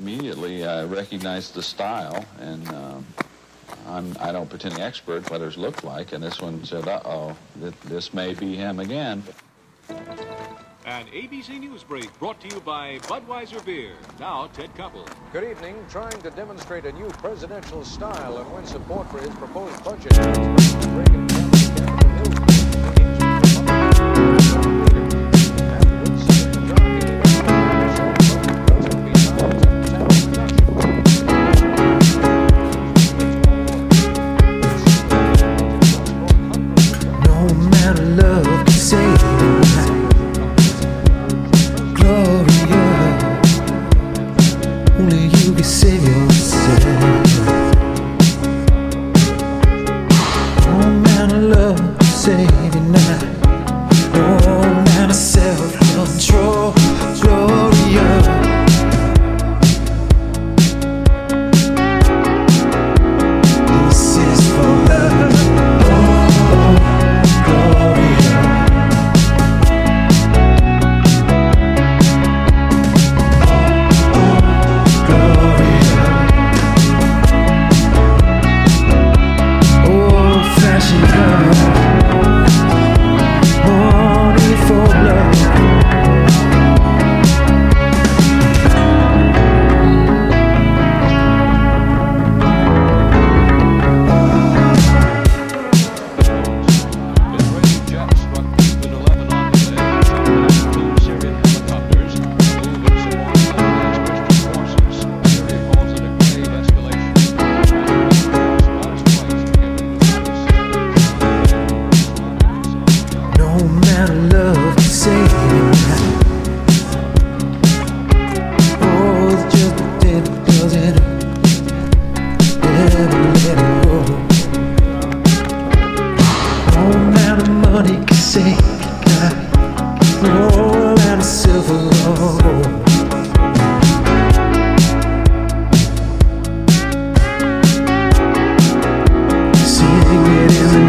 immediately I recognized the style, and um, I'm, I don't pretend to be expert what others look like, and this one said, uh-oh, th- this may be him again. An ABC News break brought to you by Budweiser Beer. Now, Ted Koppel. Good evening. Trying to demonstrate a new presidential style and win support for his proposed budget. Sing it in the